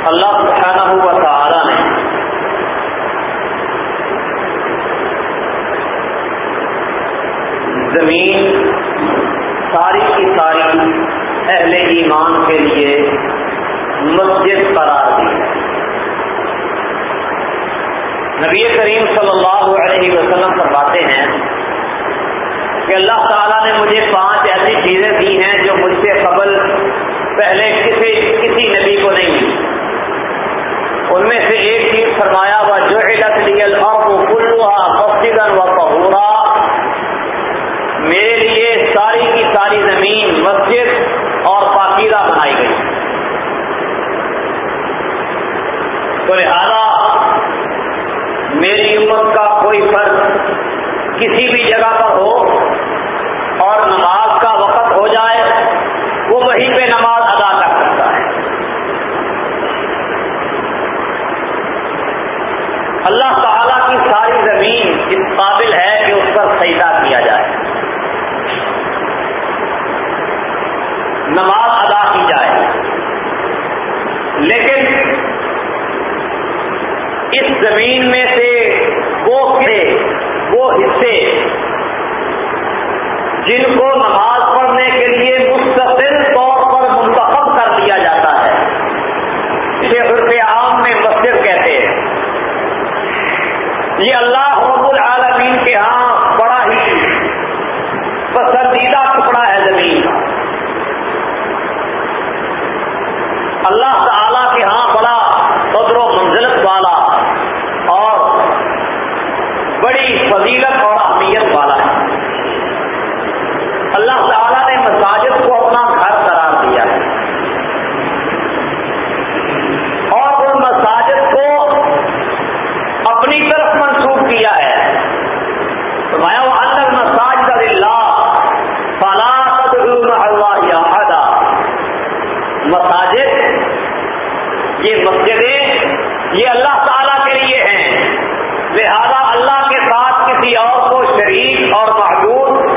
اللہ سبحانہ ہوا تعالی نے زمین ساری کی ساری اہل ایمان کے لیے مسجد قرار دی۔ نبی کریم صلی اللہ علیہ وسلم فرماتے ہیں کہ اللہ تعالیٰ نے مجھے پانچ ایسی چیزیں دی ہیں جو مجھ سے قبل پہلے کسی کسی نبی کو نہیں دی ان میں سے ایک چیز فرمایا ہوا جو علت و میرے لیے ساری کی ساری زمین مسجد اور پاکیزہ بنائی گئی۔ تو لہذا میری امت کا کوئی فرض کسی بھی جگہ پر ہو اور نماز کا وقت ہو جائے وہ وہیں پہ نماز ادا کر سکتا ہے اللہ تعالی کی ساری زمین اس قابل ہے کہ اس پر سجدہ کیا جائے۔ نماز ادا کی جائے۔ لیکن اس زمین میں سے وہ وہ حصے جن کو نماز پڑھنے کے لیے مستقل طور پر منتخب کر دیا جاتا ہے اسے عرف عام میں مسجد کہتے ہیں یہ اللہ رب العالمین کے ہاں بڑا ہی پسندیدہ ٹکڑا ہے زمین کا اللہ تعالی کے ہاں بڑا قدر و منزلت والا اور بڑی فضیلت اور اہمیت والا ہے اللہ تعالی نے مساجد کو اپنا گھر قرار دیا ہے اور ان مساجد کو اپنی طرف منسوخ کیا ہے فرمایا وہ الگ مساجد اللہ فلاح اللہ ادا مساجد یہ مسجدیں یہ اللہ تعالی کے لیے ہیں لہذا اللہ کے ساتھ کسی اور کو شریک اور محدود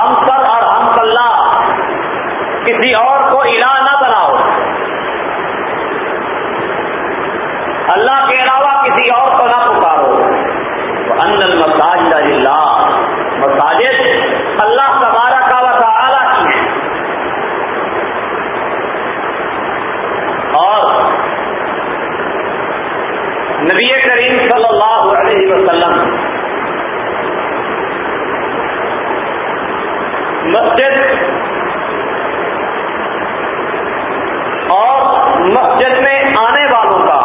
ہم سر اور ہم اللہ، کسی اور کو الہ نہ بناؤ۔ اللہ کے علاوہ کسی اور کو نہ پکارو۔ ان المساجد اللہ مساجد اللہ تبارک و تعالی کی ہیں۔ اور نبی کریم صلی اللہ علیہ وسلم مسجد اور مسجد میں آنے والوں کا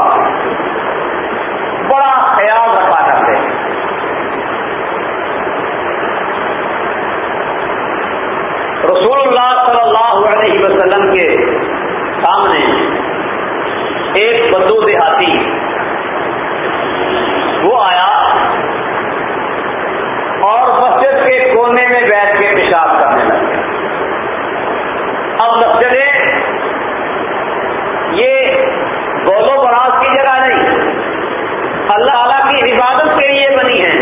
بڑا خیال رکھا کرتے ہیں رسول اللہ صلی اللہ علیہ وسلم کے سامنے ایک بدو دیہاتی وہ آیا اور مسجد کے کونے میں بیٹھ کے پیشاب کرنے لگے اب مسجدیں یہ بولو براز کی جگہ نہیں اللہ تعالیٰ کی عبادت کے لیے بنی ہے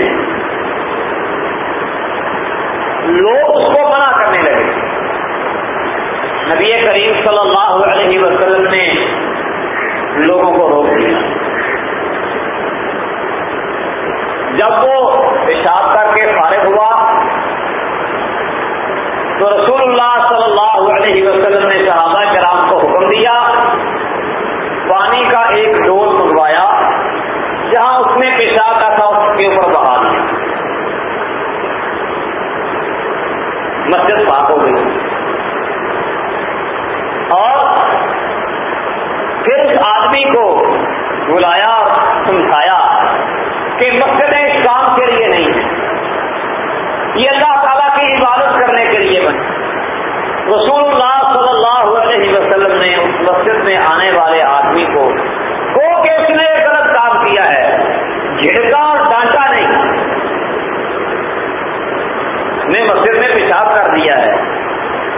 لوگ اس کو منع کرنے لگے نبی کریم صلی اللہ علیہ وسلم نے لوگوں کو روک دیا جب وہ پیشاب کر کے فارغ ہوا تو رسول اللہ صلی اللہ علیہ وسلم نے صحابہ کرام کو حکم دیا پانی کا ایک ڈول منگوایا جہاں اس نے پیشاب کا تھا اس کے اوپر بہا دیا مسجد پاک ہو گئی اور پھر اس آدمی کو بلایا اور سمجھایا کہ مسجدیں اس کام کے لیے نہیں ہیں یہ اللہ تعالیٰ کی عبادت کرنے کے لیے بنے رسول اللہ صلی اللہ علیہ وسلم نے اس مسجد میں آنے والے آدمی کو کو کہ اس نے غلط کام کیا ہے۔ جھڑکا اور ڈانٹا نہیں۔ نے مسجد میں پیشاب کر دیا ہے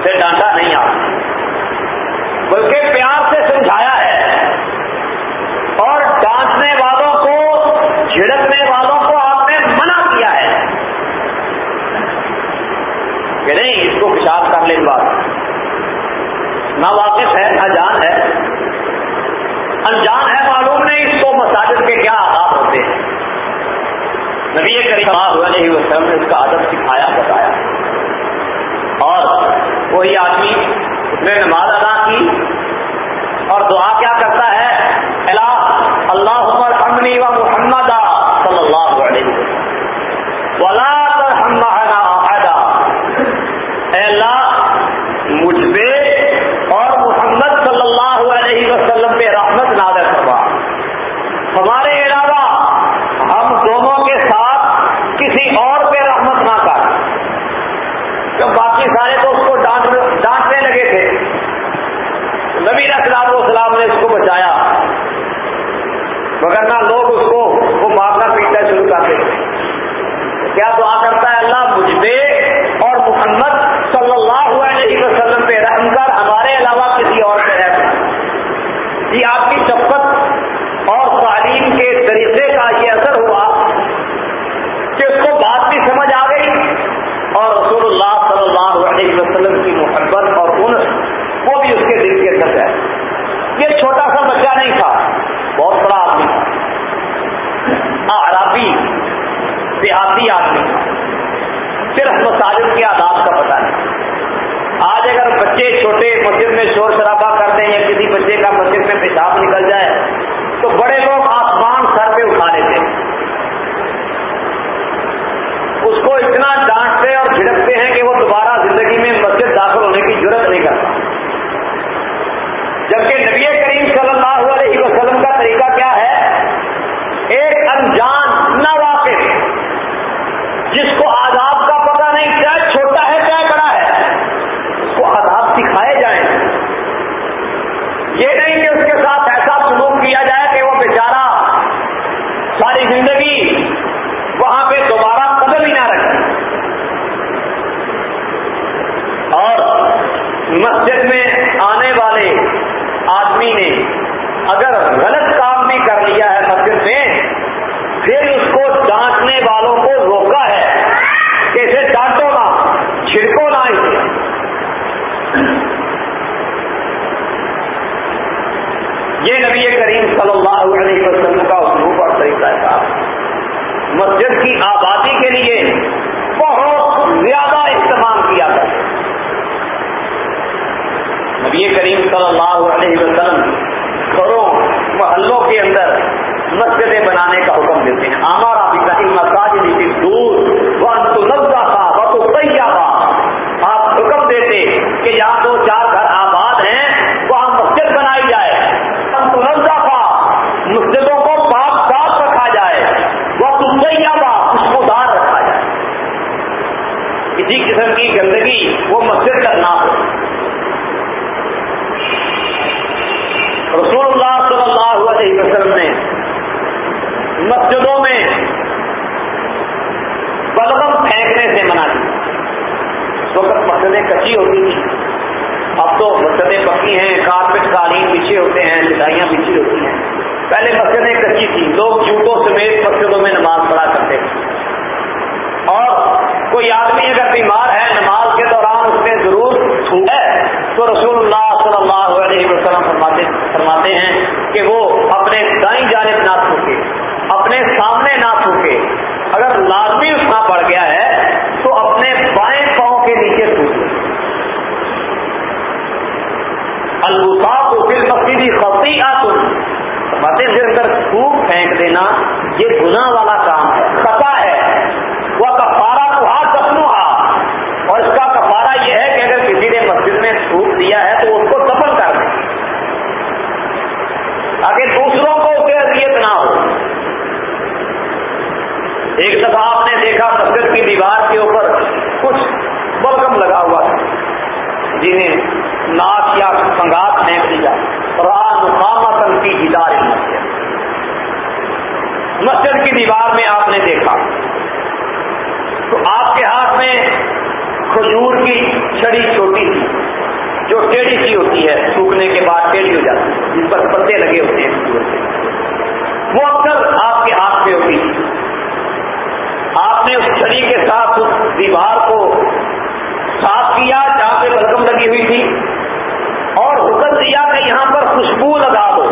پھر ڈانٹا نہیں آپ بلکہ پیار سے سمجھایا ہے اور ڈانٹنے والوں کو جھڑکنے والوں کو آپ نے منع کیا ہے کہ نہیں اس کو پیشاب کر لے بات نہ واقف ہے، نہ جان ہے۔ انجان ہے، معلوم نہیں اس کو مساجد کے کیا آداب ہوتے ہیں۔ نبی کریم علیہ وسلم نے اس کا ادب سکھایا، بتایا۔ اور وہی آدمی اس نے نماز ادا کی اور دعا کیا کرتا ہے اللہ اللہ عمر امنی و محمد صلی اللہ علیہ وسلم ولا اے اللہ مجھ پہ اور محمد صلی اللہ علیہ وسلم پہ رحمت نادر کروا ہمارے علاوہ ہم دونوں کے ساتھ کسی اور پہ رحمت نہ کر جب باقی سارے تو اس کو ڈانٹنے لگے تھے نبی اسلام السلام نے اس کو بچایا۔ مگر نہ لوگ اس کو وہ مارنا پیٹنا شروع کرتے کیا دعا کرتا ہے اللہ مجھ پہ اور محمد صلی اللہ علیہ وسلم پہ رحم کر ہمارے علاوہ کسی اور پہ رحم یہ آپ کی چپت اور تعلیم کے طریقے کا یہ اثر ہوا کہ اس کو بات بھی سمجھ آ گئی اور رسول اللہ صلی اللہ علیہ وسلم کی محبت اور ان وہ بھی اس کے دل کے اندر ہے یہ چھوٹا سا بچہ نہیں تھا بہت بڑا آدمی تھا عرابی دیہاتی آدمی صرف مساجد کے آداب کا پتہ نہیں۔ آج اگر بچے چھوٹے مسجد میں شور شرابہ کر دیں یا کسی بچے کا مسجد میں پیشاب نکل جائے، تو بڑے لوگ آسمان سر پہ اٹھا لیتے ہیں۔ اس کو اتنا ڈانٹتے اور جھڑکتے ہیں کہ وہ دوبارہ زندگی میں مسجد داخل ہونے کی ضرورت نہیں کرتا جبکہ نبی کریم صلی اللہ علیہ وسلم کا طریقہ کیا ہے؟ ایک انجان نہ جس کو آداب کا پتہ نہیں چاہے چھوٹا ہے چاہے بڑا ہے اس کو آداب سکھائے جائیں۔ یہ نہیں کہ اس کے ساتھ ایسا سلوک کیا جائے کہ وہ بیچارہ ساری زندگی وہاں پہ دوبارہ قدم ہی نہ رکھے۔ اور مسجد میں آنے والے آدمی نے اگر غلط کام بھی کر لیا ہے مسجد میں پھر اس کو ڈانٹنے والوں کو روکا ہے کہ اسے ڈانٹو نہ چھڑکو نہ اسے یہ نبی کریم صلی اللہ علیہ وسلم کا اسلوب اور طریقہ تھا مسجد کی آبادی کے لیے بہت زیادہ استعمال کیا تھا نبی کریم صلی اللہ علیہ وسلم گھروں، محلوں کے اندر مسجدیں بنانے کا حکم دیتے ہیں۔ ہمارا بھی کہیں مساج نیچے دور وہ انتظا تھا وہ تو تیار تھا آپ حکم دیتے کہ یہاں دو چار گھر آباد ہیں وہاں مسجد بنائی جائے انتظا تھا مسجدوں کو پاک صاف رکھا جائے وہ تو تیار خوشبودار رکھا جائے کسی قسم کی گندگی، وہ مسجد کا نہ ہو رسول اللہ صلی اللہ علیہ وسلم نے مسجدوں میں بلغم پھینکنے سے منع کی اس وقت مسجدیں کچی ہوتی تھی اب تو مسجدیں پکی ہیں، کارپیٹ قالین پیچھے ہوتے ہیں لڑائیاں پیچھے ہوتی ہیں۔ پہلے مسجدیں کچی تھی لوگ جوتوں سمیت مسجدوں میں نماز پڑھا کرتے تھے اور کوئی آدمی اگر بیمار ہے نماز کے دوران اس میں ضرور ہے تو رسول اللہ صلی اللہ علیہ وسلم فرماتے فرماتے ہیں کہ وہ اپنے دائیں جانب نہ تھوکے اپنے سامنے نہ تھوکے اگر لازمی اٹھنا پڑ گیا ہے تو اپنے بائیں پاؤں کے نیچے تھوکے الباف کو پھر مسیدی خطی آتے سے اندر تھوک پھینک دینا یہ گناہ والا کام ہے۔ خطا ہے۔ وہ کفارہ کو ہاتھ دفنو ہاں۔ اور اس کا کفارہ یہ ہے کہ اگر کسی نے مسجد میں تھوک دیا ہے تو اس کو دفن کر دیں۔ تاکہ دوسروں کو اسے اذیت نہ ہو۔ ایک دفعہ آپ نے دیکھا مسجد کی دیوار کے اوپر کچھ بلگم لگا ہوا تھا جنہیں ناک یا سنگات پھینک دیا مقامہ کی ہدار مسجد کی دیوار میں آپ نے دیکھا۔ تو آپ کے ہاتھ میں کھجور کی چھڑی چھوٹی تھی جو ٹیڑھی سی ہوتی ہے سوکھنے کے بعد ٹیڑھی ہو جاتی ہے، جس پر پتے لگے ہوتے ہیں وہ اکثر آپ کے ہاتھ میں ہوتی تھی۔ آپ نے اس چھڑی کے ساتھ اس دیوار کو صاف کیا، جہاں پہ بلگم لگی ہوئی تھی، اور حکم دیا کہ یہاں پر خوشبو لگا دو۔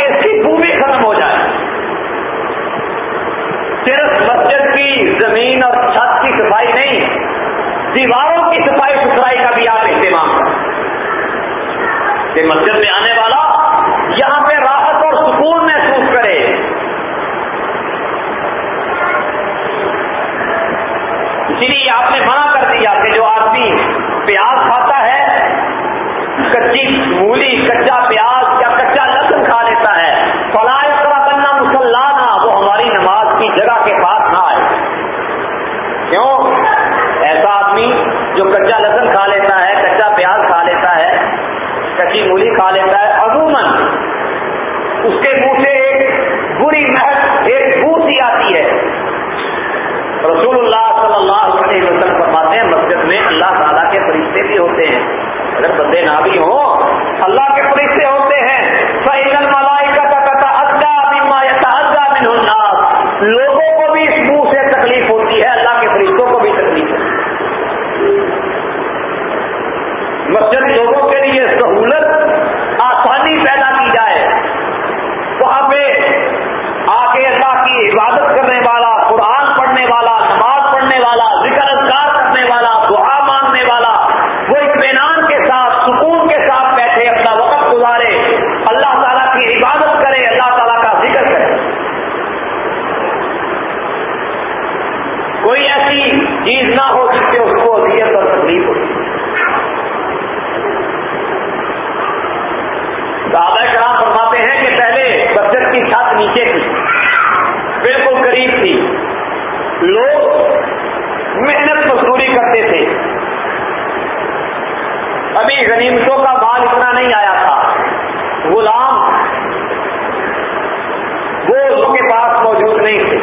ایسی بھومی ختم ہو جائے۔ صرف مسجد کی زمین اور چھت کی صفائی نہیں، دیواروں کی صفائی ستھرائی کا بھی آپ اہتمام کہ مسجد میں آنے والا یہاں پہ راحت اور سکون محسوس کرے۔ اسی لیے آپ نے منع کر دیا کہ جو آدمی پیاز کھاتا ہے، کچی مولی کچا پیاز رسول اللہ صلی اللہ علیہ وسلم فرماتے ہیں، مسجد میں اللہ تعالیٰ کے فرشتے بھی ہوتے ہیں۔ اگر بندے نہ بھی ہوں، اللہ کے فرشتے ہوتے ہیں۔ لوگوں کو بھی اس منہ سے تکلیف ہوتی ہے، اللہ کے فرشتوں کو بھی تکلیف ہوتی ہے۔ مسجد لوگوں کے لیے سہولت آسانی پیدا کی جائے۔ وہاں پہ آ کے اللہ کی عبادت کرنے والا قرآن پڑھنے والا نماز پڑھنے والا ذکر اذکار کرنے والا دعا مانگنے والا وہ اطمینان کے ساتھ سکون کے ساتھ بیٹھے اپنا وقت گزارے اللہ تعالیٰ کی عبادت کرے اللہ تعالیٰ کا ذکر کرے کوئی ایسی چیز نہ ہو جس سے اس کو اذیت اور تکلیف ہو دادا کرام فرماتے ہیں کہ پہلے بچت کی چھت نیچے تھی بالکل قریب تھی لوگ محنت مزدوری کرتے تھے غنیمتوں کا مال اتنا نہیں آیا تھا۔ غلام وہ اس کے پاس موجود نہیں تھے۔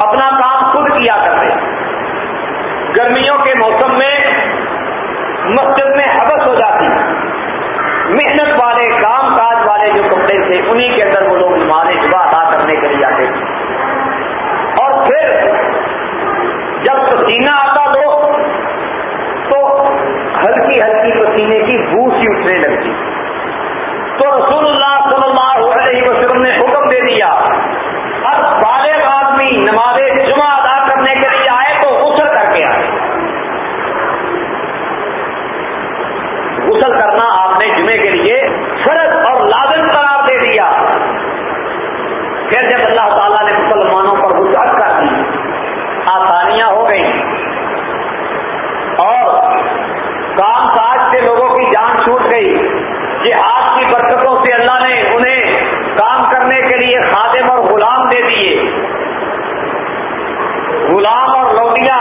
اپنا کام خود کیا کرتے۔ گرمیوں کے موسم میں مسجد میں حبس ہو جاتی۔ محنت والے، کام کاج والے جو کپڑے تھے، انہی کے اندر وہ لوگ نماز صبح ادا کرنے کے لیے آتے تھے اور پھر جب پسینہ آتا لوگ تو ہلکی ہلکی پسینے کی بو سی اٹھنے لگی تو رسول اللہ صلی اللہ علیہ وسلم نے حکم دے دیا ہر بالغ آدمی نماز جمعہ ادا کرنے کے لیے آئے تو غسل کر کے آئے غسل کرنا آپ نے جمعے کے لیے فرض اور لازم قرار دے دیا پھر جب اللہ تعالیٰ نے مسلمانوں پر وسعت کر دی آسانیاں ہو گئی اور کام کاج سے لوگوں کی جان چھوٹ گئی جہاد کی برکتوں سے اللہ نے انہیں کام کرنے کے لیے خادم اور غلام دے دیے غلام اور لوڈیاں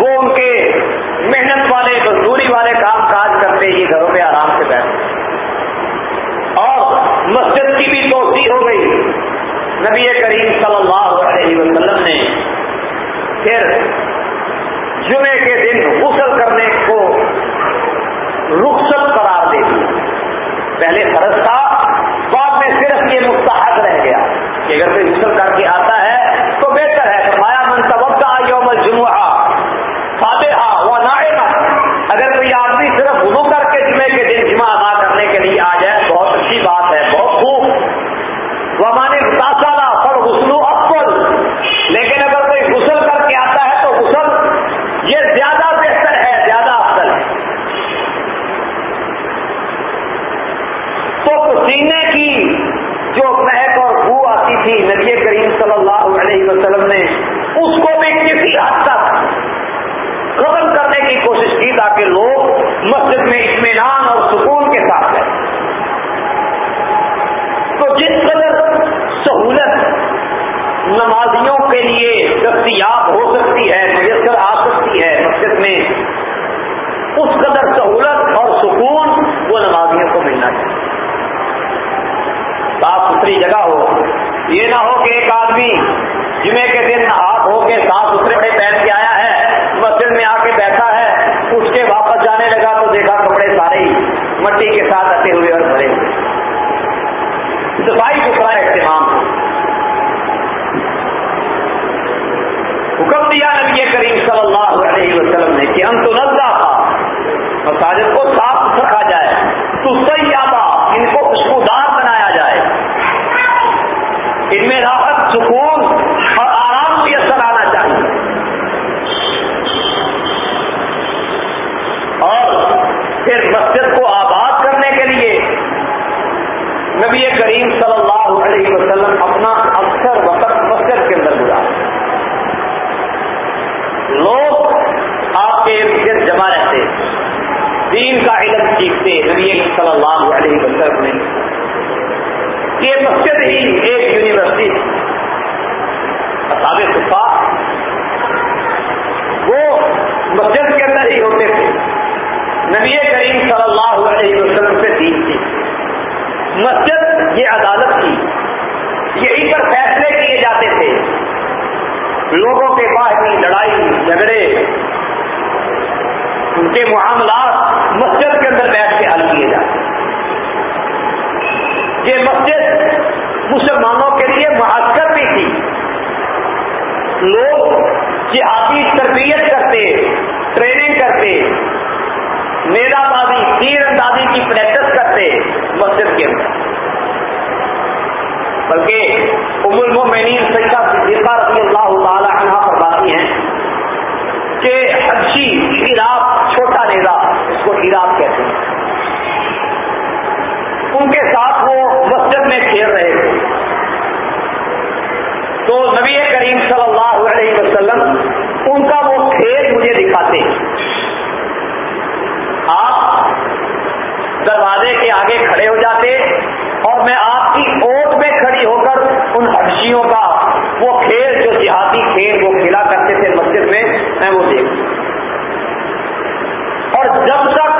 وہ ان کے محنت والے مزدوری والے کام کاج کرتے ہی گھروں میں آرام سے بیٹھتے اور مسجد کی بھی توسیع ہو گئی نبی کریم صلی اللہ علیہ وسلم نے پھر جمعے کے دن غسل کرنے کو رخصت قرار دے دی۔ پہلے فرض تھا بعد میں صرف یہ مستحق رہ گیا کہ اگر کوئی غسل کر کے آتا ہے تو بہتر ہے فرمایا من سبقہ یوم الجمعہ فاتحہ و نائمہ اگر کوئی آدمی صرف وضو کر کے جمعے کے دن جمعہ ادا کرنے کے لیے آ جائے بہت اچھی بات ہے بہت خوب وہ مانے متاثرہ پر غسل افضل لیکن اگر کوئی غسل کر کے آتا ہے تو غسل یہ زیادہ بہتر ہے زیادہ افضل ہے تو پسینے کی جو مہک اور بو آتی تھی نبی کریم صلی اللہ علیہ وسلم نے اس کو بھی کسی حد تک ختم کرنے کی کوشش کی تاکہ لوگ مسجد میں اطمینان اور سکون کے ساتھ رہیں تو جس قدر سہولت نمازیوں کے لیے دستیاب ہو سکتی ہے میسر آ سکتی میں اس قدر سہولت اور سکون وہ نمازیوں کو ملنا چاہیے صاف ستھری جگہ ہو۔ یہ نہ ہو کہ ایک آدمی جمعے کے دن ہاتھ ہو کے صاف ستھرے کپڑے پہن کے آیا ہے، مسجد میں آ کے بیٹھا ہے اٹھ کے واپس جانے لگا تو دیکھا کپڑے سارے ہی مٹی کے ساتھ رکھے ہوئے اور بھرے ہوئے۔ صفائی ستھرا اہتمام حکم دیا نبی کریم صلی اللہ علیہ وسلم نے کہ ہم تو نزلہ تھا۔ مساجد کو صاف رکھا جائے۔ تو صحیح ان کو خوشبودار بنایا جائے۔ ان میں راحت، سکون اور آرام کی اثر آنا چاہیے پھر مسجد کو آباد کرنے کے لیے نبی کریم صلی اللہ علیہ وسلم اپنا اکثر وقت مسجد کے اندر گزار لوگ آپ کے ارد گرد جمع رہتے دین کا علم سیکھتے نبی صلی اللہ علیہ وسلم نے یہ مسجد ہی ایک یونیورسٹی صفا وہ مسجد کے اندر ہی ہوتے تھے نبی کریم صلی اللہ علیہ وسلم سے دین تھی مسجد یہ عدالت تھی یہیں پر فیصلے کیے جاتے تھے۔ لوگوں کے باہر لڑائی، جھگڑے، ان کے معاملات مسجد کے اندر بیٹھ کے حل کیے جاتے یہ مسجد مسلمانوں کے لیے معذر بھی تھی۔ لوگ جہادی تربیت کرتے، ٹریننگ کرتے میرا بازی تیر اندازی کی پریکٹس کرتے مسجد کے اندر۔ بلکہ ام المومنین سیدہ صدیقہ رضی اللہ تعالی عنہ پر ہیں کہ اچھی ہیراب چھوٹا نیزا اس کو ہیراب کہتے ہیں۔ ان کے ساتھ وہ مسجد میں کھیل رہے تھے۔ تو نبی کریم صلی اللہ علیہ وسلم ان کا وہ کھیل مجھے دکھاتے آپ دروازے کے آگے کھڑے ہو جاتے اور میں آپ کی اوٹ میں کھڑی ہو کر ان ہرشیوں کا وہ کھیل، جو دیہاتی کھیل وہ کھیلا کرتے تھے مسجد میں میں وہ دیکھ اور جب تک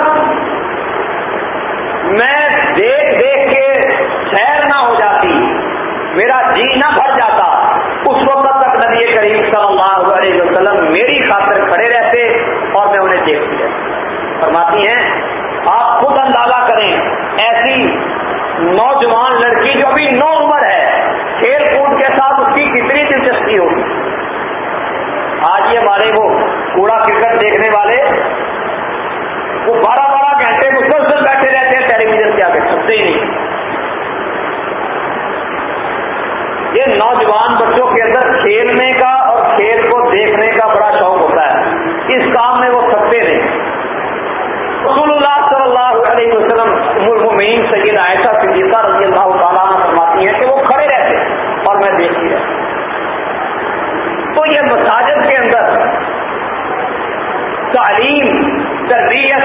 میں دیکھ دیکھ کے سیر نہ ہو جاتی، میرا جی نہ بھر جاتا، اس وقت تک نبی کریم صلی اللہ علیہ وسلم میری خاطر کھڑے رہتے اور میں انہیں دیکھتی رہتی۔ فرماتی ہیں آپ خود اندازہ کریں۔ ایسی نوجوان لڑکی جو ابھی نو عمر ہے، کھیل کود کے ساتھ اس کی کتنی دلچسپی ہوگی؟ آج یہ ہمارے وہ کوڑا کرکٹ دیکھنے والے، وہ بارہ بارہ گھنٹے مسلسل بیٹھے رہتے ہیں ٹیلی ویژن کے آگے سکتے ہی نہیں۔ یہ نوجوان بچوں کے اندر کھیلنے کا اور کھیل کو دیکھنے کا بڑا شوق ہوتا ہے اس کام میں وہ سکتے نہیں رسول اللہ صلی اللہ علیہ وسلم سید عائشہ صدیقہ رضی اللہ تعالیٰ فرماتی ہیں کہ وہ کھڑے رہتے اور میں دیکھتی رہتی۔ تو یہ مساجد کے اندر تعلیم، تربیت،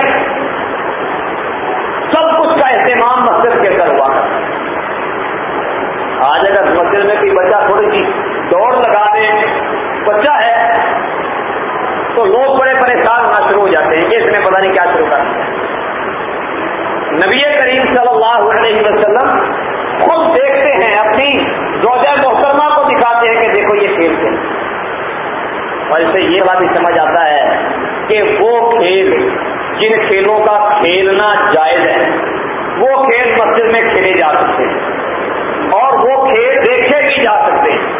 سب کچھ کا اہتمام مسجد کے اندر ہوا۔ آج اگر مسجد میں کوئی بچہ تھوڑی سی دوڑ لگا دے، بچہ ہے، تو لوگ بڑے پریشان ہونا شروع ہو جاتے ہیں، کہ اس نے پتا نہیں کیا شروع کر دیا نبی کریم صلی اللہ علیہ وسلم خود دیکھتے ہیں، اپنی روزہ محترمہ کو دکھاتے ہیں کہ دیکھو یہ کھیلتے ہیں اور اس سے یہ بات ہی سمجھ آتا ہے کہ وہ کھیل، جن کھیلوں کا کھیلنا جائز ہے، وہ کھیل مسجد میں کھیلے جا سکتے ہیں اور وہ کھیل دیکھے بھی جا سکتے ہیں۔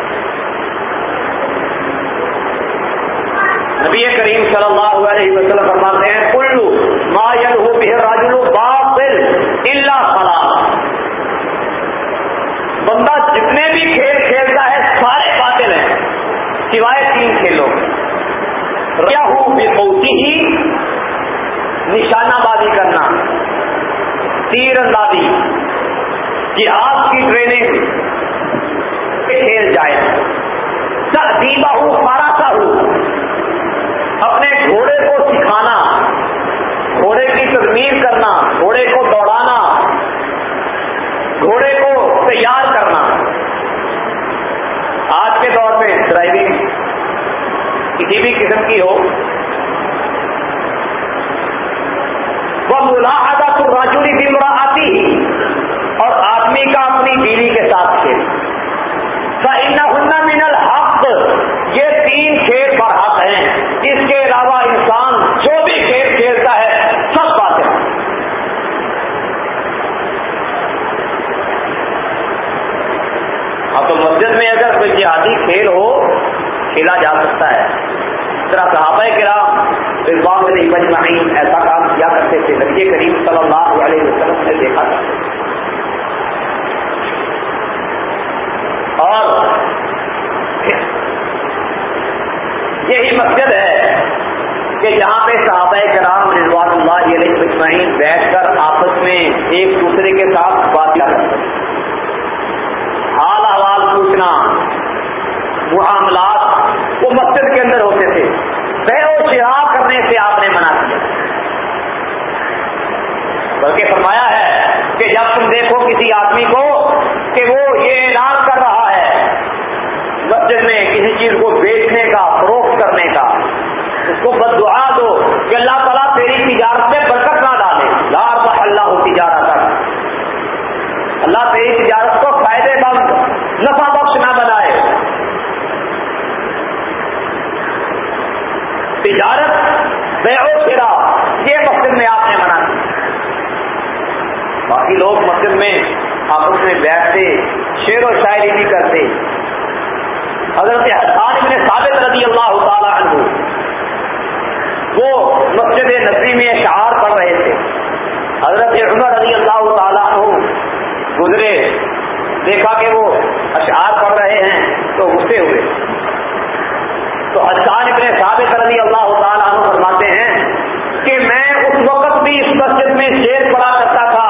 نبی کریم صلی اللہ علیہ وسلم فرماتے ہیں کلو ما ہو راجلو باطل اللہ سلام بندہ جتنے بھی کھیل کھیلتا ہے، سارے باطل ہیں، سوائے تین کھیلوں کیا ہوں بے ہی نشانہ بازی کرنا۔ تیر اندازی جہاد کی ٹریننگ کھیل جائے۔ دیبا ہوں سارا سا ہوں اپنے گھوڑے کو سکھانا، گھوڑے کی ترمیم کرنا، گھوڑے کو دوڑانا گھوڑے کو تیار کرنا آج کے دور میں ڈرائیونگ کسی بھی قسم کی ہو. وہ ملاحدہ تو راجوری بھی آتی ہی اور آدمی کا اپنی بیوی کے ساتھ کھیل. من الحق. یہ تین کھیل پر حق ہیں. اس کے علاوہ انسان جو بھی کھیل کھیلتا مسجد میں اگر کوئی جہادی کھیل ہو، کھیلا جا سکتا ہے۔ اس طرح صحابہ کرام رضوان بچنا مجمعین ایسا کام کیا کرتے تھے۔ نبی کریم صلی اللہ علیہ وسلم نے دیکھا۔ تھا اور یہی مسجد ہے کہ جہاں پہ صحابہ کرام رضوان اللہ علیہ وسلم بیٹھ کر آپس میں ایک دوسرے کے ساتھ بات کیا کرتے ہیں اٹھنا معاملات وہ مسجد کے اندر ہوتے تھے۔ بے و شراب کرنے سے آپ نے منع کیا۔ بلکہ فرمایا ہے کہ جب تم دیکھو کسی آدمی کو کہ وہ یہ اعلان کر رہا ہے مسجد میں کسی چیز کو بیچنے کا، فروخت کرنے کا، اس کو بد دعا دو کہ اللہ تعالیٰ تیری تجارت میں تجارت بے و شرا یہ مسجد میں آپ نے منع کی باقی لوگ مسجد میں آپس میں بیٹھتے، شعر و شاعری بھی کرتے۔ حضرت حسان ابن ثابت رضی اللہ تعالیٰ عنہ، وہ مسجد نبی میں اشعار پڑھ رہے تھے۔ حضرت عمر رضی اللہ تعالیٰ عنہ گزرے، دیکھا کہ وہ اشعار پڑھ رہے ہیں، تو غصے ہوئے۔ تو حسان ابن ثابت رضی اللہ تعالیٰ عنہ فرماتے ہیں کہ میں اس وقت بھی اس مسجد میں شیر پڑا کرتا تھا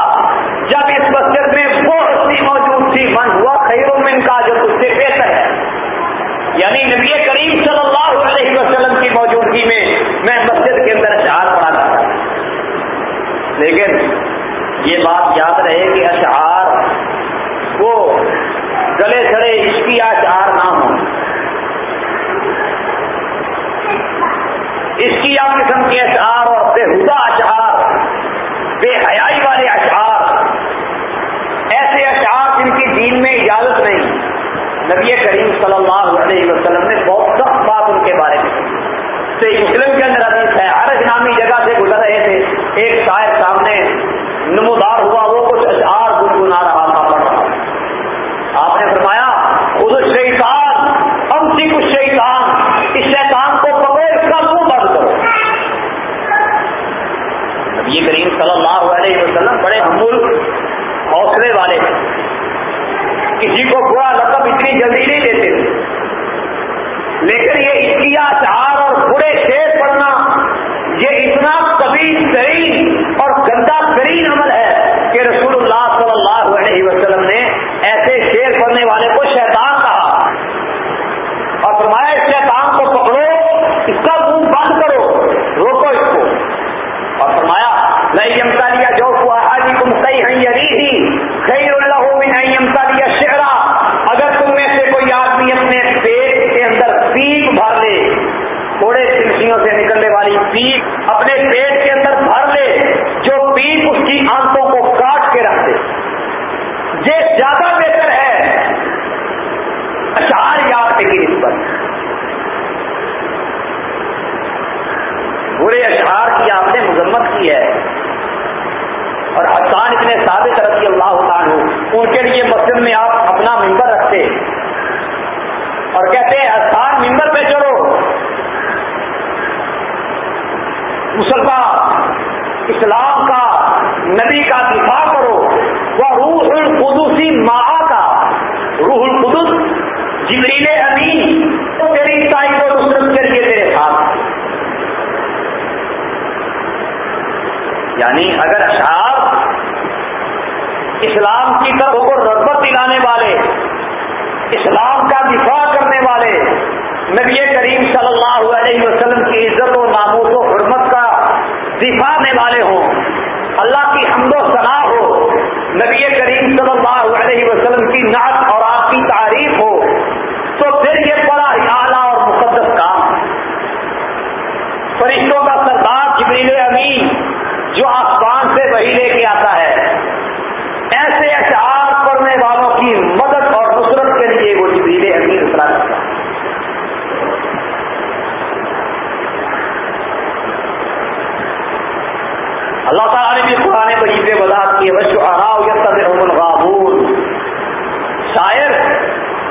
جب اس مسجد میں وہ ہستی موجود تھی من ہوا خیر من کا جو اس سے بہتر ہے یعنی نبی کریم صلی اللہ علیہ وسلم کی موجودگی میں میں مسجد کے اندر اشعار پڑھاتا تھا لیکن یہ بات یاد رہے کہ اشعار وہ گلے سڑے عشقی اشعار نہ ہوں اس کی قسم کے اشعار اور بےحدہ اشعار بے حیائی والے اشعار ایسے اشعار جن کی دین میں اجازت نہیں نبی کریم صلی اللہ علیہ وسلم نے بہت سخت بات ان کے بارے میں مسلم کے اندر حدیث ہے ہر نامی جگہ سے گزر رہے تھے ایک شاعر سامنے نمودار ہوا وہ کچھ اشعار گنگنا رہا تھا پڑھ رہا آپ نے فرمایا خود شیطان ہم سی کچھ شیطان اس شیطان کو پکڑو اس کا منہ بند کرو نبی کریم صلی اللہ علیہ وسلم بڑے حمول حوصلے والے ہیں کسی کو برا رقم جلدی نہیں دیتے تھے لیکن یہ اشتیا چار اور برے شیر پڑھنا یہ اتنا کبھی ترین اور گندا ترین عمل ہے کہ رسول اللہ صلی اللہ علیہ وسلم نے ایسے شیر پڑھنے والے کو شیطان کہا اور فرمایا اس شیطان کو پکڑو اس کا منہ بند کرو روکو اس کو اور فرمایا نہیں یمتا لیا جو حاجی تم صحیح ہیں یری ہی خیر اللہ نہیں یمتا لیا شہرا اگر تم میں سے کوئی آدمی اپنے پیٹ کے اندر پیپ بھر لے تھوڑے چمسیوں سے نکلنے والی پیپ اپنے پیٹ کے اندر بھر لے جو پیپ اس کی آنکھوں کو کاٹ کے رکھ دے یہ زیادہ بہتر ہے اشار یاد کی نسبت برے اشعار کی آپ نے مذمت کی ہے اور حسان اتنے ثابت رضی اللہ عنہ کے لیے مسجد میں آپ اپنا ممبر رکھتے اور کہتے ہیں حسان ممبر پہ چلو۔ مسلمان اسلام کا، نبی کا دفاع کرو۔ وہ روح القدسی ماہ کا۔ روح القدس جبریل امین۔ تیری تائی کو نصرت کے لیے تیرے ساتھ۔ یعنی اگر اشعار اسلام کی طرف کو رغبت دلانے والے، اسلام کا دفاع کرنے والے، نبی کریم صلی اللہ علیہ وسلم کی عزت و ناموس و حرمت کا دفاع والے ہوں۔ اللہ کی حمد و ثناء ہو، نبی کریم صلی اللہ علیہ وسلم کی نعت اور آپ کی تعریف ہو، تو پھر یہ بڑا اعلیٰ اور مقدس کام۔ فرشتوں کا سردار جبریل امین جو آسمان سے وہی لے کے آتا ہے ایسے اشعار پڑھنے والوں کی مدد اور نصرت کے لیے وہ جبریل امیر اترا کرتا اللہ تعالیٰ نے بھی قرآن مجید میں وضاحت کی الغابون شاعر،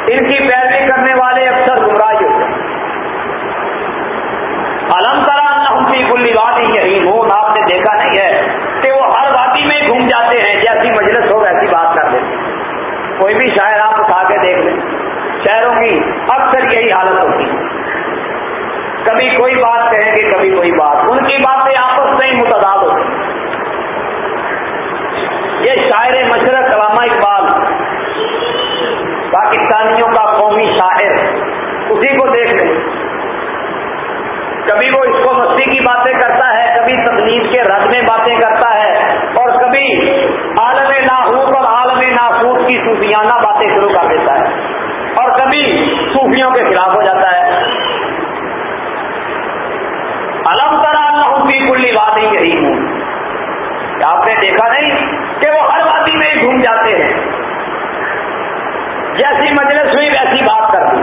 ان کی پیروی کرنے والے اکثر گمراہ ہوتے ہیں۔ علم طرح ہم کی کلی وادی یہی ہوں آپ نے دیکھا نہیں ہے کہ وہ ہر وادی میں گھوم جاتے ہیں۔ جیسی مجلس ہو، ویسی بات کر دیتے کوئی بھی شاعر آپ اٹھا کے دیکھ لیں۔ شہروں کی اکثر یہی حالت ہوتی ہے۔ کبھی کوئی بات کہیں گے، کبھی کوئی بات۔ ان کی باتیں آپس میں ہی متضاد ہوتی یہ شاعر مشرق علامہ اقبال پاکستانیوں کا قومی شاعر، اسی کو دیکھ لیں۔ کبھی وہ اس کو مستی کی باتیں کرتا ہے، کبھی تقلید کے رد میں باتیں کرتا ہے بھی عالم ناحوت اور عالم ناحوت کی صوفیانہ باتیں شروع کر دیتا ہے اور کبھی صوفیوں کے خلاف ہو جاتا ہے۔ الم ترانہ فی کلی بات ہی یہی ہوں آپ نے دیکھا نہیں کہ وہ ہر وادی میں ہی گھوم جاتے ہیں؟ جیسی مجلس ہوئی ویسی بات کر دی۔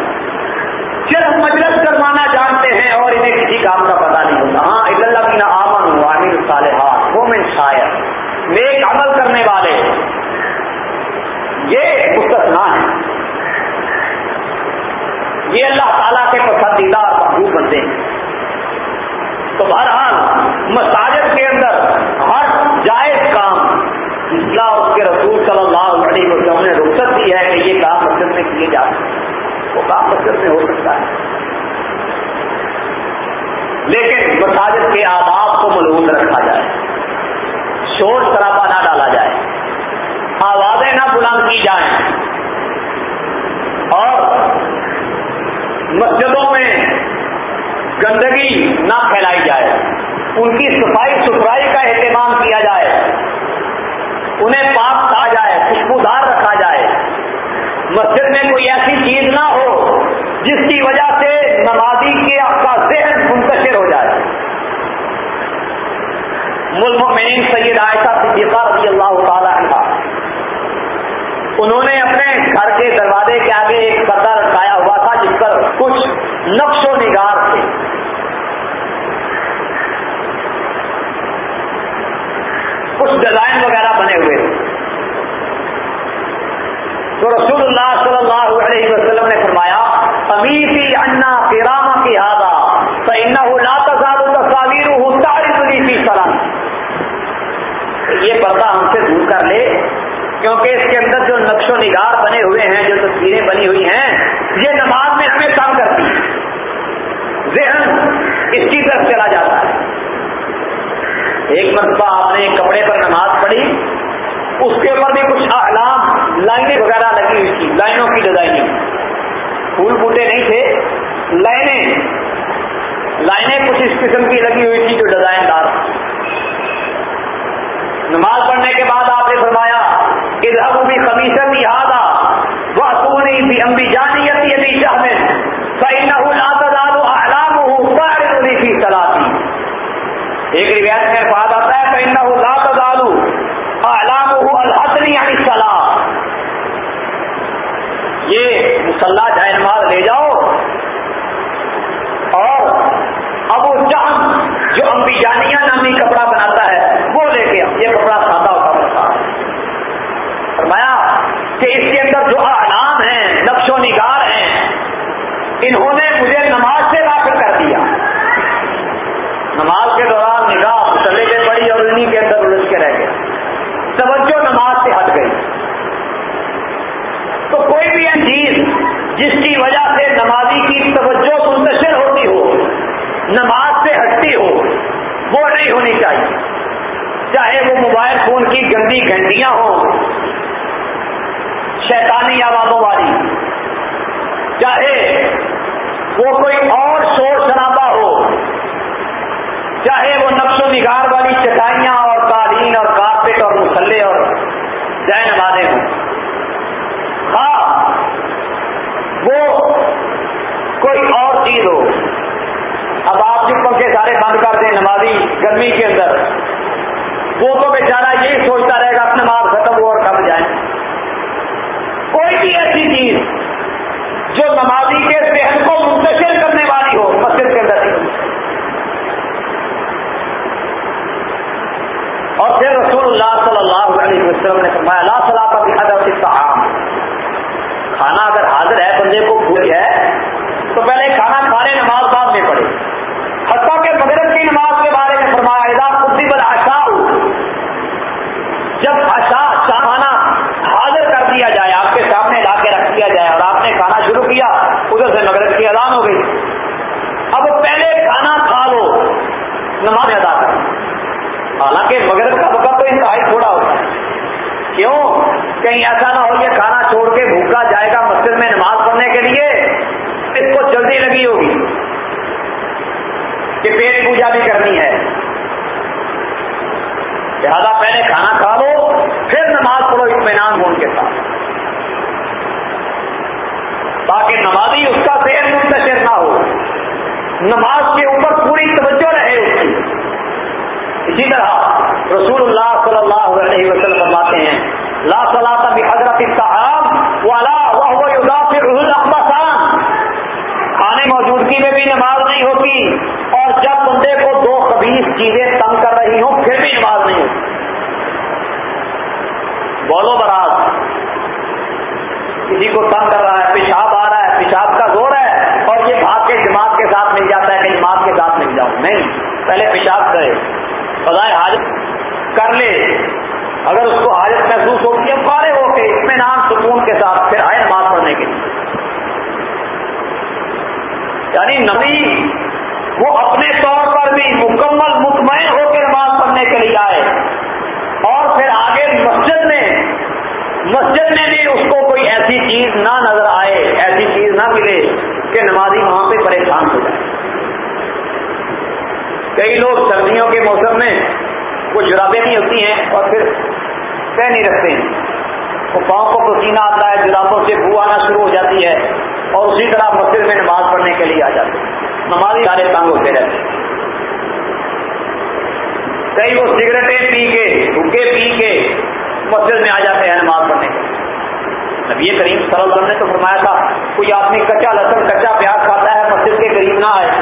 صرف مجلس کروانا جانتے ہیں اور انہیں کسی کام کا پتہ نہیں ہوتا۔ ہاں اللہ بھی نہ آمن ہوں عامر صالحات مومن شاید نیک عمل کرنے والے۔ یہ مستثنا ہے۔ یہ اللہ تعالیٰ کے پسندیدہ محبوب بنتے ہیں۔ تو بہرحال مساجد کے اندر ہر جائز کام اصلاح اس کے رسول صلی اللہ علیہ وسلم نے رخصت دی ہے کہ یہ کام مسجد میں کیے جا سکتے وہ کام مسجد میں ہو سکتا ہے۔ لیکن مساجد کے آداب کو ملوث رکھا جائے۔ شور شرابہ نہ ڈالا جائے۔ آوازیں نہ بلند کی جائیں۔ اور مسجدوں میں گندگی نہ پھیلائی جائے۔ ان کی صفائی ستھرائی کا اہتمام کیا جائے۔ انہیں پاک کھا جائے، خوشبودار رکھا جائے۔ مسجد میں کوئی ایسی چیز نہ ہو جس کی وجہ سے نمازی کے آپ کا ذہن منتشر ہو جائے۔ ملک میں سید عائشہ صدیقہ رضی اللہ تعالی عنہ انہوں نے اپنے گھر کے دروازے کے آگے ایک پردہ رکھایا ہوا تھا جس پر کچھ نقش و نگار تھے۔ کچھ ڈیزائن وغیرہ بنے ہوئے۔ تو رسول اللہ صلی اللہ علیہ وسلم نے فرمایا امیتی انا پیراما کی ہادا تصاویر کی سلام یہ پردہ ہم سے دور کر لے، کیونکہ اس کے اندر جو نقش و نگار بنے ہوئے ہیں، جو تصویریں بنی ہوئی ہیں، یہ نماز میں ہمیں کام کرتی ذہن اس کی طرف چلا جاتا ہے۔ ایک مرتبہ آپ نے کپڑے پر نماز پڑھی، اس کے اوپر بھی کچھ اعلام لائنیں وغیرہ لگی ہوئی تھی لائنوں کی ڈیزائننگ۔ پھول بوٹے نہیں تھے، لائنیں لائنیں کچھ اس قسم کی لگی ہوئی تھی جو ڈیزائن دار۔ نماز پڑھنے کے بعد آپ نے فرمایا ادھر بھی کمیشن یاد آ وہ پوری بھی امبی جانی ابھی شاہ میں صحیح نہ ہوں نہ اعلام ہوں سارے ایک روایت میں ارفاد آتا ہے کہ انہو لا تزالو اعلام الحسنی عن الصلاح یہ مسلح جائے نماز لے جاؤ اور ابو جہم جو امبیجانیہ نامی کپڑا بناتا ہے، وہ لے کے یہ کپڑا سادہ ہوتا بنتا فرمایا کہ اس کے اندر جو اعلام ہیں، نقش و نگار ہیں، انہوں نے مجھے نماز سے واقف کر دیا نماز کے دوران نگاہ مسلے کے پڑی اور انہیں کے اندر الجھ کے رہ گئے توجہ نماز سے ہٹ گئی تو کوئی بھی چیز جس کی وجہ سے نمازی کی توجہ منتشر ہوتی ہو، نماز سے ہٹتی ہو، وہ نہیں ہونی چاہیے۔ چاہے وہ موبائل فون کی گندی گھنٹیاں ہوں، شیطانی آوازوں والی چاہے وہ کوئی اور شور شرابہ ہو، چاہے وہ نقش و نگار والی چٹائیاں اور قالین اور کارپیٹ اور مسلے اور جین والے ہوں ہاں وہ کوئی اور چیز ہو۔ اب آپ جو پنکھے سارے بند کر دیں نمازی گرمی کے اندر، وہ تو بیچارہ یہی سوچتا رہے گا، اپنے مار ختم ہو اور کم جائیں۔ کوئی بھی ایسی چیز جو نمازی کے ذہن کو منتشر کرنے والی ہو، مسجد کے اندر۔ اور پھر رسول اللہ صلی اللہ علیہ وسلم نے فرمایا اللہ صلاح کا بھی حضرت عام کھانا اگر حاضر ہے، بندے کو بھول ہے تو پہلے کھانا کھانے نماز بعد میں پڑے حتیٰ کہ مغرب کی نماز کے بارے میں فرمایا خودی بل آشا جب آشا کھانا حاضر کر دیا جائے، آپ کے سامنے لا کے رکھ دیا جائے اور آپ نے کھانا شروع کیا، ادھر سے مغرب کی اذان ہو گئی۔ اب پہلے کھانا کھا لو، نماز ادا کر حالانکہ مغرب کا وقت تو انتہائی تھوڑا ہوتا ہے۔ کیوں؟ کہیں ایسا نہ ہو یہ کھانا چھوڑ کے بھوکا جائے گا مسجد میں نماز پڑھنے کے لیے۔ اس کو جلدی لگی ہوگی کہ پیٹ پوجا بھی کرنی ہے۔ لہٰذا پہلے کھانا کھا لو، پھر نماز پڑھو اطمینان ہو ان کے ساتھ۔ تاکہ نمازی اس کا ذہن منتشر نہ ہو۔ نماز کے اوپر پوری توجہ رہے اس کی۔ اسی طرح رسول اللہ صلی اللہ علیہ وسلم فرماتے ہیں، لا صلاح بھی حضرت صاحب والا کھانے میں بھی نماز نہیں ہوتی اور جب بندے کو دو خبیص چیزیں تنگ کر رہی ہوں، پھر بھی نماز نہیں ہوتی۔ بولو براز کسی کو تنگ کر رہا ہے، پیشاب آ رہا ہے، پیشاب کا زور ہے اور یہ بھاگ کے جماعت کے ساتھ مل جاتا ہے کہ جماعت کے ساتھ مل جاؤ نہیں، پہلے پیشاب کرے، بظاہر حاجت کر لے۔ اگر اس کو حاجت محسوس ہوتی ہے، فارغ ہو کے، اطمینان، سکون کے ساتھ پھر آئے نماز پڑھنے کے لیے۔ یعنی نبی وہ اپنے طور پر بھی مکمل مطمئن ہو کے نماز پڑھنے کے لیے آئے۔ اور پھر آگے مسجد میں مسجد میں بھی اس کو کوئی ایسی چیز نہ نظر آئے، ایسی چیز نہ ملے کہ نمازی وہاں پہ پریشان ہو جائے۔ کئی لوگ سردیوں کے موسم میں وہ جرابیں نہیں ہوتی ہیں اور پھر سہ نہیں رکھتے ہیں۔ وہ پاؤں کو پسینہ آتا ہے، جرابوں سے بو آنا شروع ہو جاتی ہے۔ اور اسی طرح مسجد میں نماز پڑھنے کے لیے آ جاتے ہیں۔ نمازی سارے تنگ ہوتے رہتے کئی وہ سگریٹیں پی کے بھوکے پی کے مسجد میں آ جاتے ہیں نماز پڑھنے کے نبی کریم صلی اللہ علیہ وسلم نے تو فرمایا تھا، کوئی آدمی کچا لہسن، کچا پیاز کھاتا ہے، مسجد کے قریب نہ آئے۔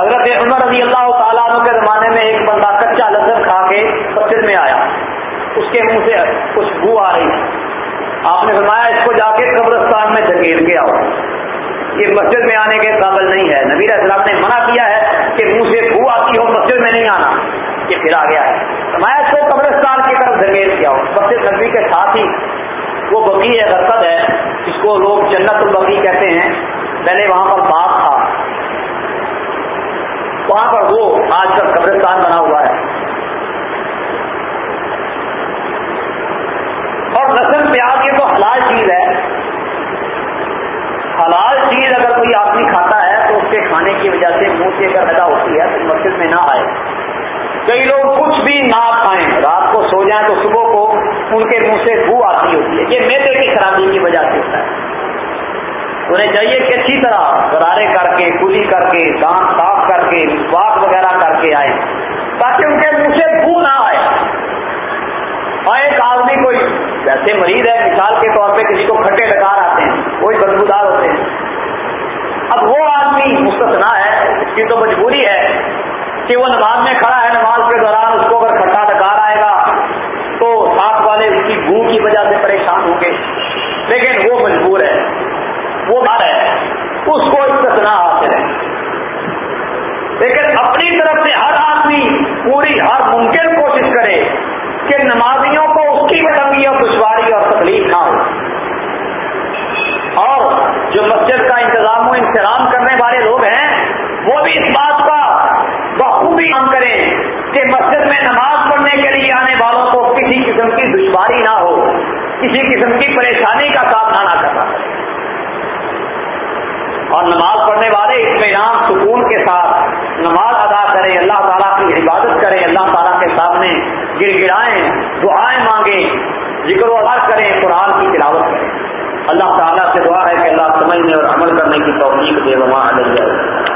حضرت عمر رضی اللہ تعالیٰ عنہ کے زمانے میں ایک بندہ کچا لہسن کھا کے مسجد میں آیا۔ اس کے منہ سے کچھ بو آ رہی آپ نے فرمایا اس کو جا کے قبرستان میں دھکیل کے آؤ۔ یہ مسجد میں آنے کے قابل نہیں ہے۔ نبیر اسلام نے منع کیا ہے کہ منہ سے بو آتی ہو، مسجد میں نہیں آنا۔ یہ پھر آ گیا ہے۔ فرمایا اس کو قبرستان کی طرف دھکیل کے آؤ۔ مسجد نبی کے ساتھ ہی وہ بقی ہے رسد ہے، جس کو لوگ جنت البقی کہتے ہیں۔ پہلے وہاں پر باغ تھا۔ وہاں پر وہ آج کل قبرستان بنا ہوا ہے۔ اور لسن پیاز یہ تو حلال چیز ہے۔ حلال چیز اگر کوئی آدمی کھاتا ہے تو اس کے کھانے کی وجہ سے منہ سے اگر پیدا ہوتی ہے تو مسجد میں نہ آئے۔ کئی لوگ کچھ بھی نہ کھائیں، رات کو سو جائیں تو صبح کو ان کے منہ سے بو آتی ہوتی ہے۔ یہ میدے کی خرابی کی وجہ سے ہوتا ہے۔ انہیں چاہیے کہ اچھی طرح غرارے کر کے کلی کر کے، دانت صاف کر کے، واک وغیرہ کر کے آئے تاکہ ان کے منہ سے بو نہ آئے۔ اور ایک آدمی کوئی جیسے مریض ہے، مثال کے طور پہ کسی کو کھٹے ڈکار آتے ہیں کوئی بدبودار ہوتے ہیں۔ اب وہ آدمی مستثنا ہے، اس کی تو مجبوری ہے کہ وہ نماز میں کھڑا ہے، نماز کے دوران اس کو اگر کھٹا ڈکار آئے گا، تو ساتھ والے اس کی بو کی وجہ سے پریشان ہوں گے۔ لیکن وہ مجبور ہے، وہ بات ہے، اس کو استثنا حاصل ہے۔ لیکن اپنی طرف سے ہر آدمی پوری ہر ممکن کوشش کرے کہ نمازیوں کو اس کی اور دشواری اور تکلیف نہ ہو۔ اور جو مسجد کا انتظام و انتظام کرنے والے لوگ ہیں، وہ بھی اس بات کا بخوبی کام کریں کہ مسجد میں نماز پڑھنے کے لیے آنے والوں کو کسی قسم کی دشواری نہ ہو، کسی قسم کی پریشانی کا سامنا نہ کرنا۔ پڑے اور نماز پڑھنے والے اطمینان، سکون کے ساتھ نماز ادا کریں، اللہ تعالیٰ کی عبادت کریں، اللہ تعالیٰ کے سامنے گر گرائیں، دعائیں مانگیں، ذکر و ادا کریں، قرآن کی تلاوت کریں۔ اللہ تعالیٰ سے دعا ہے کہ اللہ سمجھنے اور عمل کرنے کی توفیق دے وہاں جائے